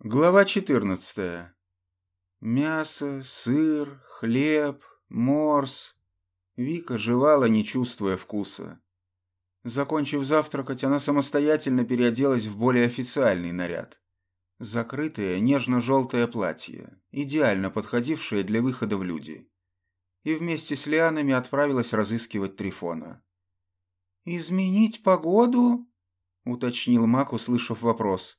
Глава 14. Мясо, сыр, хлеб, морс. Вика жевала, не чувствуя вкуса. Закончив завтракать, она самостоятельно переоделась в более официальный наряд. Закрытое нежно-желтое платье, идеально подходившее для выхода в люди. И вместе с лианами отправилась разыскивать Трифона. «Изменить погоду?» — уточнил Мак, услышав вопрос.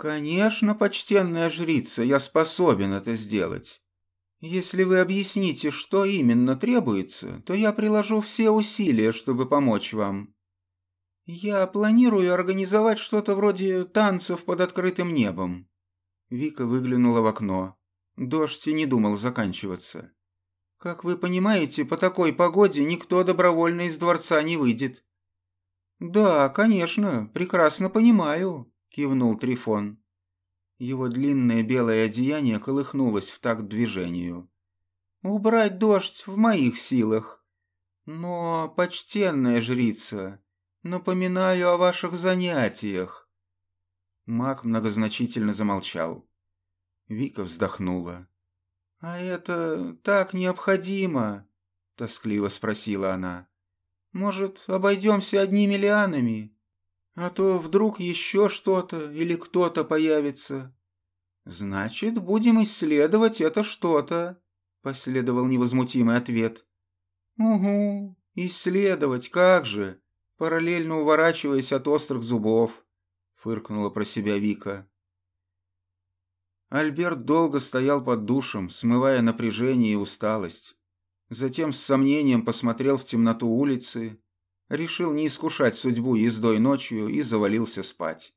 «Конечно, почтенная жрица, я способен это сделать. Если вы объясните, что именно требуется, то я приложу все усилия, чтобы помочь вам. Я планирую организовать что-то вроде танцев под открытым небом». Вика выглянула в окно. Дождь и не думал заканчиваться. «Как вы понимаете, по такой погоде никто добровольно из дворца не выйдет». «Да, конечно, прекрасно понимаю», кивнул Трифон. Его длинное белое одеяние колыхнулось в такт движению. «Убрать дождь в моих силах. Но, почтенная жрица, напоминаю о ваших занятиях». Маг многозначительно замолчал. Вика вздохнула. «А это так необходимо?» — тоскливо спросила она. «Может, обойдемся одними лианами?» А то вдруг еще что-то или кто-то появится. Значит, будем исследовать это что-то, последовал невозмутимый ответ. Угу, исследовать, как же, параллельно уворачиваясь от острых зубов, фыркнула про себя Вика. Альберт долго стоял под душем, смывая напряжение и усталость. Затем с сомнением посмотрел в темноту улицы решил не искушать судьбу ездой ночью и завалился спать.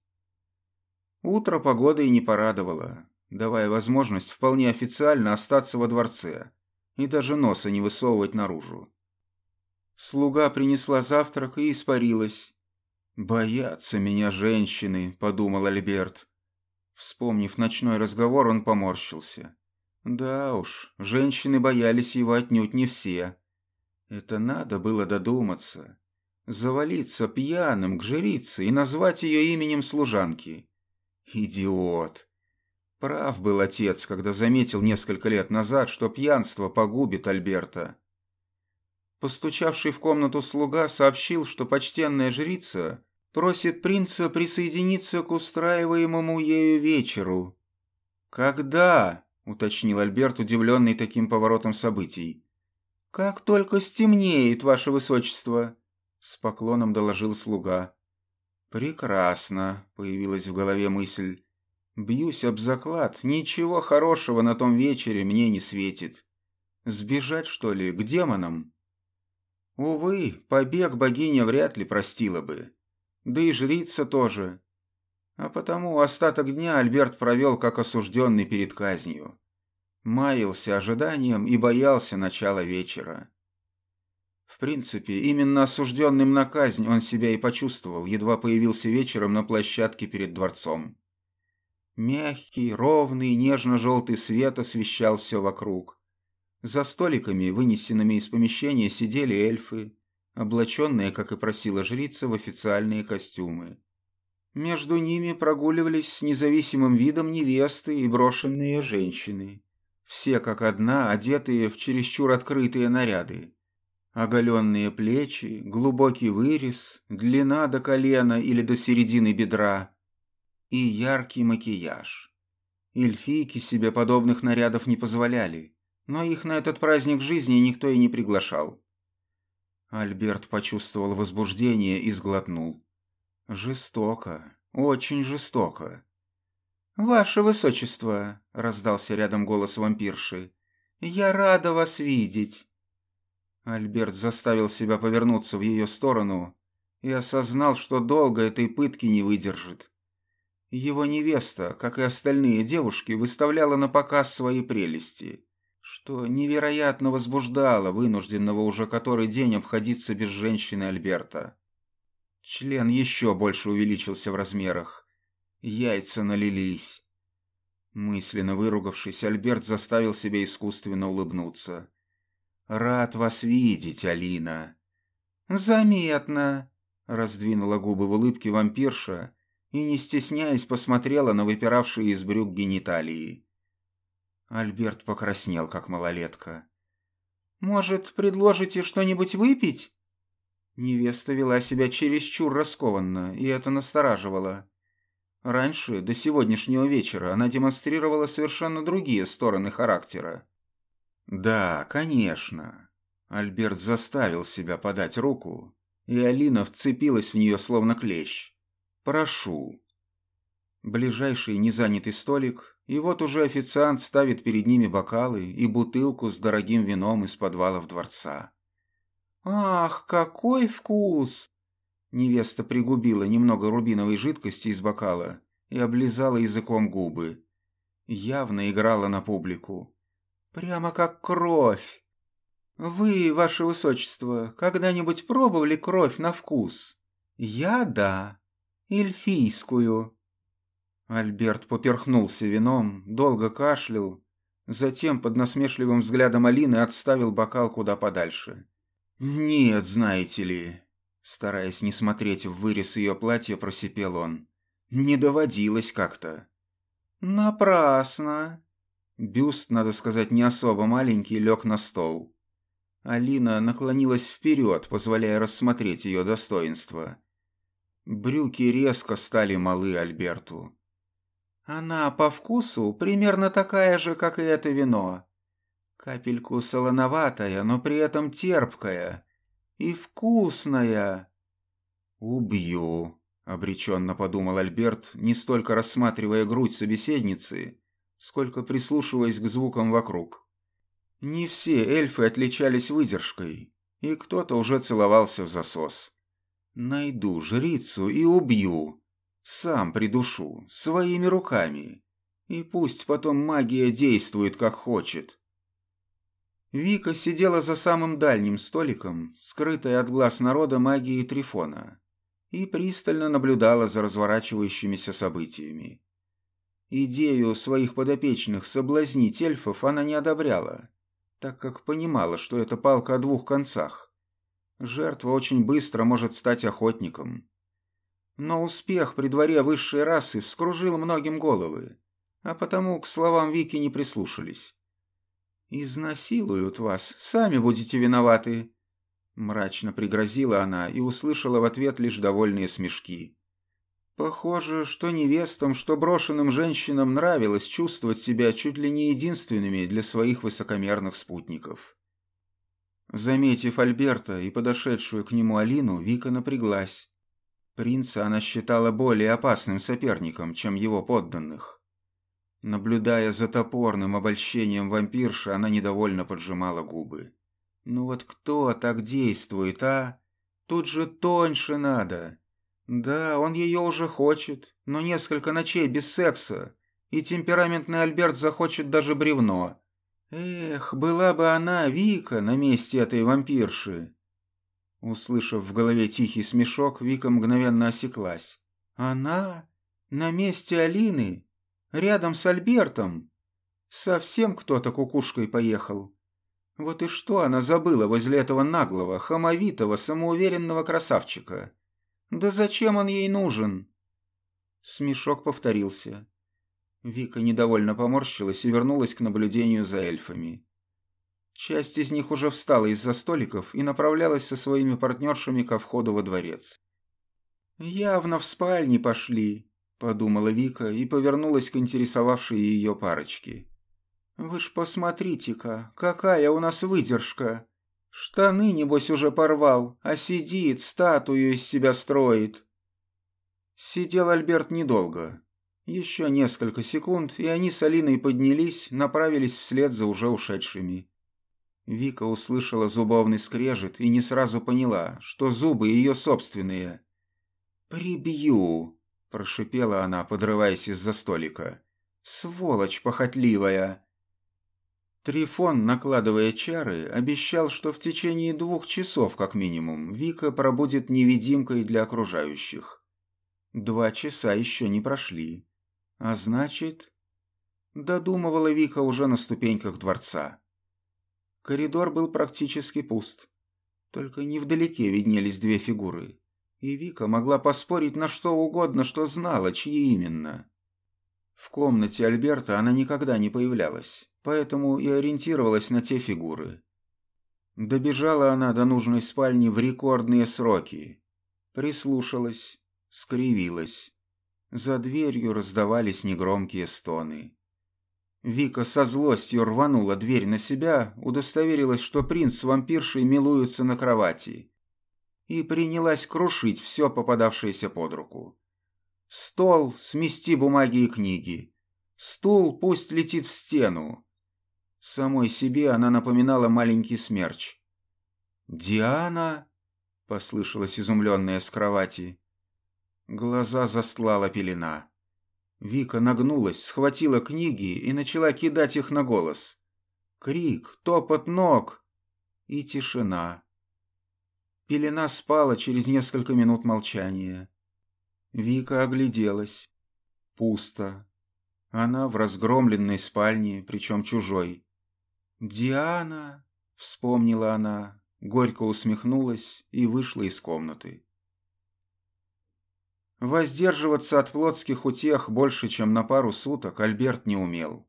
Утро погода и не порадовало, давая возможность вполне официально остаться во дворце и даже носа не высовывать наружу. Слуга принесла завтрак и испарилась. «Боятся меня женщины», — подумал Альберт. Вспомнив ночной разговор, он поморщился. Да уж, женщины боялись его отнюдь не все. Это надо было додуматься завалиться пьяным к жрице и назвать ее именем служанки. Идиот. Прав был отец, когда заметил несколько лет назад, что пьянство погубит Альберта. Постучавший в комнату слуга сообщил, что почтенная жрица просит принца присоединиться к устраиваемому ею вечеру. «Когда?» — уточнил Альберт, удивленный таким поворотом событий. «Как только стемнеет, ваше высочество», с поклоном доложил слуга. «Прекрасно», — появилась в голове мысль. «Бьюсь об заклад, ничего хорошего на том вечере мне не светит. Сбежать, что ли, к демонам?» Увы, побег богиня вряд ли простила бы. Да и жрица тоже. А потому остаток дня Альберт провел как осужденный перед казнью. Маялся ожиданием и боялся начала вечера. В принципе, именно осужденным на казнь он себя и почувствовал, едва появился вечером на площадке перед дворцом. Мягкий, ровный, нежно-желтый свет освещал все вокруг. За столиками, вынесенными из помещения, сидели эльфы, облаченные, как и просила жрица, в официальные костюмы. Между ними прогуливались с независимым видом невесты и брошенные женщины. Все как одна, одетые в чересчур открытые наряды. Оголенные плечи, глубокий вырез, длина до колена или до середины бедра и яркий макияж. Эльфийки себе подобных нарядов не позволяли, но их на этот праздник жизни никто и не приглашал. Альберт почувствовал возбуждение и сглотнул. Жестоко, очень жестоко. «Ваше Высочество», — раздался рядом голос вампирши, — «я рада вас видеть». Альберт заставил себя повернуться в ее сторону и осознал, что долго этой пытки не выдержит. Его невеста, как и остальные девушки, выставляла на показ свои прелести, что невероятно возбуждало вынужденного уже который день обходиться без женщины Альберта. Член еще больше увеличился в размерах. Яйца налились. Мысленно выругавшись, Альберт заставил себя искусственно улыбнуться. «Рад вас видеть, Алина». «Заметно», — раздвинула губы в улыбке вампирша и, не стесняясь, посмотрела на выпиравшие из брюк гениталии. Альберт покраснел, как малолетка. «Может, предложите что-нибудь выпить?» Невеста вела себя чересчур раскованно, и это настораживало. Раньше, до сегодняшнего вечера, она демонстрировала совершенно другие стороны характера. «Да, конечно». Альберт заставил себя подать руку, и Алина вцепилась в нее словно клещ. «Прошу». Ближайший незанятый столик, и вот уже официант ставит перед ними бокалы и бутылку с дорогим вином из подвалов дворца. «Ах, какой вкус!» Невеста пригубила немного рубиновой жидкости из бокала и облизала языком губы. Явно играла на публику. «Прямо как кровь!» «Вы, ваше высочество, когда-нибудь пробовали кровь на вкус?» «Я да. Эльфийскую». Альберт поперхнулся вином, долго кашлял, затем под насмешливым взглядом Алины отставил бокал куда подальше. «Нет, знаете ли...» Стараясь не смотреть в вырез ее платья, просипел он. «Не доводилось как-то». «Напрасно!» Бюст, надо сказать, не особо маленький, лег на стол. Алина наклонилась вперед, позволяя рассмотреть ее достоинство. Брюки резко стали малы Альберту. «Она по вкусу примерно такая же, как и это вино. Капельку солоноватая, но при этом терпкая. И вкусная. «Убью», — обреченно подумал Альберт, не столько рассматривая грудь собеседницы, сколько прислушиваясь к звукам вокруг. Не все эльфы отличались выдержкой, и кто-то уже целовался в засос. «Найду жрицу и убью. Сам придушу, своими руками. И пусть потом магия действует, как хочет». Вика сидела за самым дальним столиком, скрытая от глаз народа магией Трифона, и пристально наблюдала за разворачивающимися событиями. Идею своих подопечных соблазнить эльфов она не одобряла, так как понимала, что это палка о двух концах. Жертва очень быстро может стать охотником. Но успех при дворе высшей расы вскружил многим головы, а потому к словам Вики не прислушались. «Изнасилуют вас, сами будете виноваты!» Мрачно пригрозила она и услышала в ответ лишь довольные смешки. Похоже, что невестам, что брошенным женщинам нравилось чувствовать себя чуть ли не единственными для своих высокомерных спутников. Заметив Альберта и подошедшую к нему Алину, Вика напряглась. Принца она считала более опасным соперником, чем его подданных. Наблюдая за топорным обольщением вампирши, она недовольно поджимала губы. «Ну вот кто так действует, а? Тут же тоньше надо. Да, он ее уже хочет, но несколько ночей без секса, и темпераментный Альберт захочет даже бревно. Эх, была бы она, Вика, на месте этой вампирши!» Услышав в голове тихий смешок, Вика мгновенно осеклась. «Она? На месте Алины? Рядом с Альбертом. Совсем кто-то кукушкой поехал. Вот и что она забыла возле этого наглого, хамовитого, самоуверенного красавчика? Да зачем он ей нужен? Смешок повторился. Вика недовольно поморщилась и вернулась к наблюдению за эльфами. Часть из них уже встала из-за столиков и направлялась со своими партнершами ко входу во дворец. «Явно в спальне пошли», подумала Вика и повернулась к интересовавшей ее парочке. «Вы ж посмотрите-ка, какая у нас выдержка! Штаны, небось, уже порвал, а сидит, статую из себя строит!» Сидел Альберт недолго. Еще несколько секунд, и они с Алиной поднялись, направились вслед за уже ушедшими. Вика услышала зубовный скрежет и не сразу поняла, что зубы ее собственные. «Прибью!» Прошипела она, подрываясь из-за столика. «Сволочь похотливая!» Трифон, накладывая чары, обещал, что в течение двух часов, как минимум, Вика пробудет невидимкой для окружающих. Два часа еще не прошли. А значит... Додумывала Вика уже на ступеньках дворца. Коридор был практически пуст. Только невдалеке виднелись две фигуры И Вика могла поспорить на что угодно, что знала, чьи именно. В комнате Альберта она никогда не появлялась, поэтому и ориентировалась на те фигуры. Добежала она до нужной спальни в рекордные сроки. Прислушалась, скривилась. За дверью раздавались негромкие стоны. Вика со злостью рванула дверь на себя, удостоверилась, что принц с вампиршей милуются на кровати, и принялась крушить все попадавшееся под руку. Стол, смести бумаги и книги. Стул пусть летит в стену. Самой себе она напоминала маленький смерч. «Диана?» — послышалась изумленная с кровати. Глаза застлала пелена. Вика нагнулась, схватила книги и начала кидать их на голос. Крик, топот ног и тишина. Пелена спала через несколько минут молчания. Вика огляделась. Пусто. Она в разгромленной спальне, причем чужой. «Диана!» — вспомнила она, горько усмехнулась и вышла из комнаты. Воздерживаться от плотских утех больше, чем на пару суток, Альберт не умел.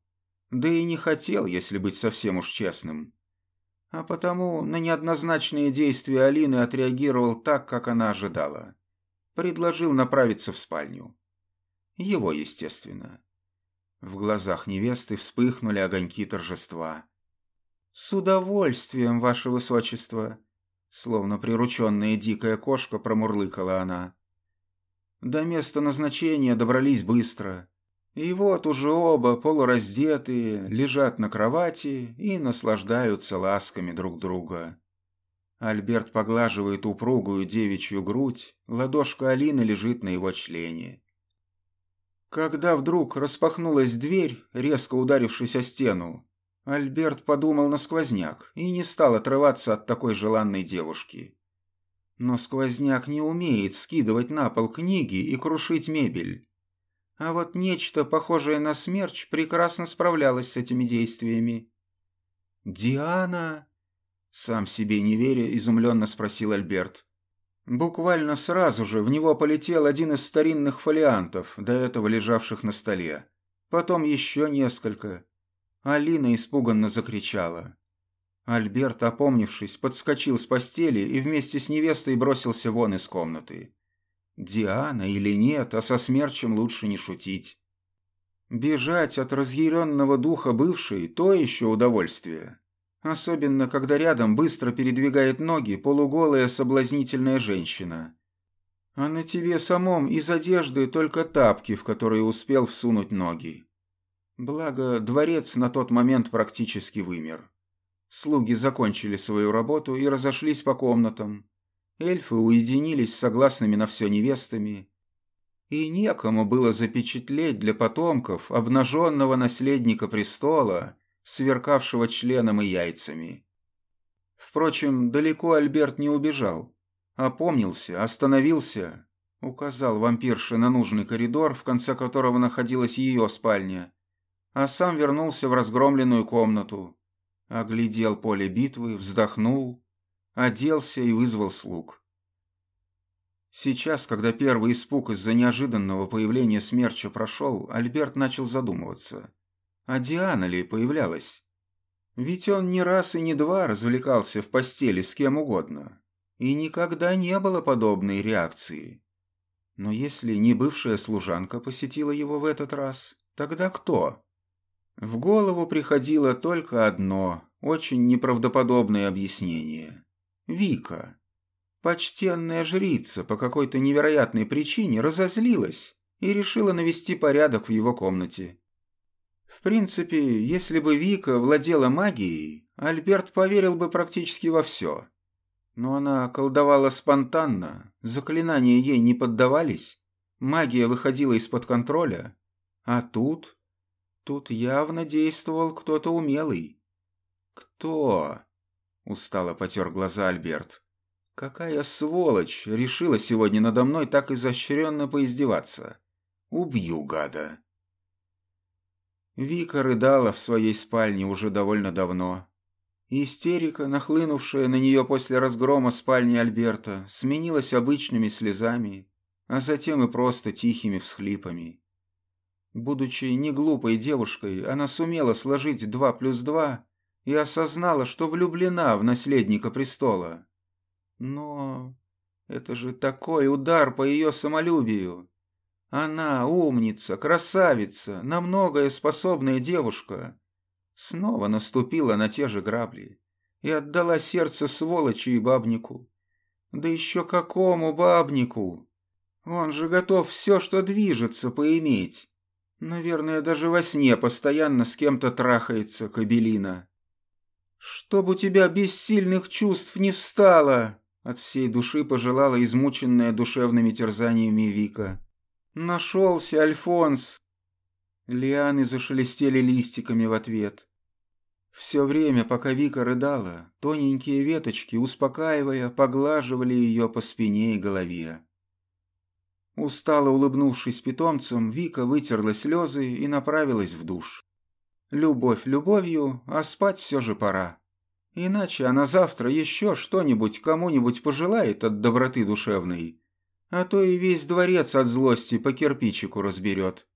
Да и не хотел, если быть совсем уж честным. А потому на неоднозначные действия Алины отреагировал так, как она ожидала. Предложил направиться в спальню. Его, естественно. В глазах невесты вспыхнули огоньки торжества. «С удовольствием, ваше высочество!» Словно прирученная дикая кошка промурлыкала она. До места назначения добрались быстро. И вот уже оба, полураздетые, лежат на кровати и наслаждаются ласками друг друга. Альберт поглаживает упругую девичью грудь, ладошка Алины лежит на его члене. Когда вдруг распахнулась дверь, резко ударившись о стену, Альберт подумал на сквозняк и не стал отрываться от такой желанной девушки. Но сквозняк не умеет скидывать на пол книги и крушить мебель. А вот нечто, похожее на смерч, прекрасно справлялось с этими действиями. «Диана?» Сам себе не веря, изумленно спросил Альберт. Буквально сразу же в него полетел один из старинных фолиантов, до этого лежавших на столе. Потом еще несколько. Алина испуганно закричала. Альберт, опомнившись, подскочил с постели и вместе с невестой бросился вон из комнаты. Диана или нет, а со смерчем лучше не шутить. Бежать от разъяренного духа бывшей – то еще удовольствие. Особенно, когда рядом быстро передвигает ноги полуголая соблазнительная женщина. А на тебе самом из одежды только тапки, в которые успел всунуть ноги. Благо, дворец на тот момент практически вымер. Слуги закончили свою работу и разошлись по комнатам. Эльфы уединились согласными на все невестами. И некому было запечатлеть для потомков обнаженного наследника престола, сверкавшего членом и яйцами. Впрочем, далеко Альберт не убежал. Опомнился, остановился, указал вампирше на нужный коридор, в конце которого находилась ее спальня, а сам вернулся в разгромленную комнату, Оглядел поле битвы, вздохнул, оделся и вызвал слуг. Сейчас, когда первый испуг из-за неожиданного появления смерча прошел, Альберт начал задумываться. А Диана ли появлялась? Ведь он не раз и не два развлекался в постели с кем угодно. И никогда не было подобной реакции. Но если не бывшая служанка посетила его в этот раз, тогда кто? В голову приходило только одно, очень неправдоподобное объяснение. Вика. Почтенная жрица по какой-то невероятной причине разозлилась и решила навести порядок в его комнате. В принципе, если бы Вика владела магией, Альберт поверил бы практически во все. Но она колдовала спонтанно, заклинания ей не поддавались, магия выходила из-под контроля, а тут Тут явно действовал кто-то умелый. «Кто?» — устало потер глаза Альберт. «Какая сволочь решила сегодня надо мной так изощренно поиздеваться? Убью гада!» Вика рыдала в своей спальне уже довольно давно. Истерика, нахлынувшая на нее после разгрома спальни Альберта, сменилась обычными слезами, а затем и просто тихими всхлипами. Будучи не глупой девушкой, она сумела сложить два плюс два и осознала, что влюблена в наследника престола. Но это же такой удар по ее самолюбию. Она умница, красавица, на многое способная девушка. Снова наступила на те же грабли и отдала сердце сволочи и бабнику. Да еще какому бабнику? Он же готов все, что движется, поиметь. Наверное, даже во сне постоянно с кем-то трахается Кабелина. «Чтоб у тебя бессильных чувств не встало!» От всей души пожелала измученная душевными терзаниями Вика. «Нашелся, Альфонс!» Лианы зашелестели листиками в ответ. Все время, пока Вика рыдала, тоненькие веточки, успокаивая, поглаживали ее по спине и голове. Устало улыбнувшись питомцам, Вика вытерла слезы и направилась в душ. Любовь любовью, а спать все же пора. Иначе она завтра еще что-нибудь кому-нибудь пожелает от доброты душевной, а то и весь дворец от злости по кирпичику разберет.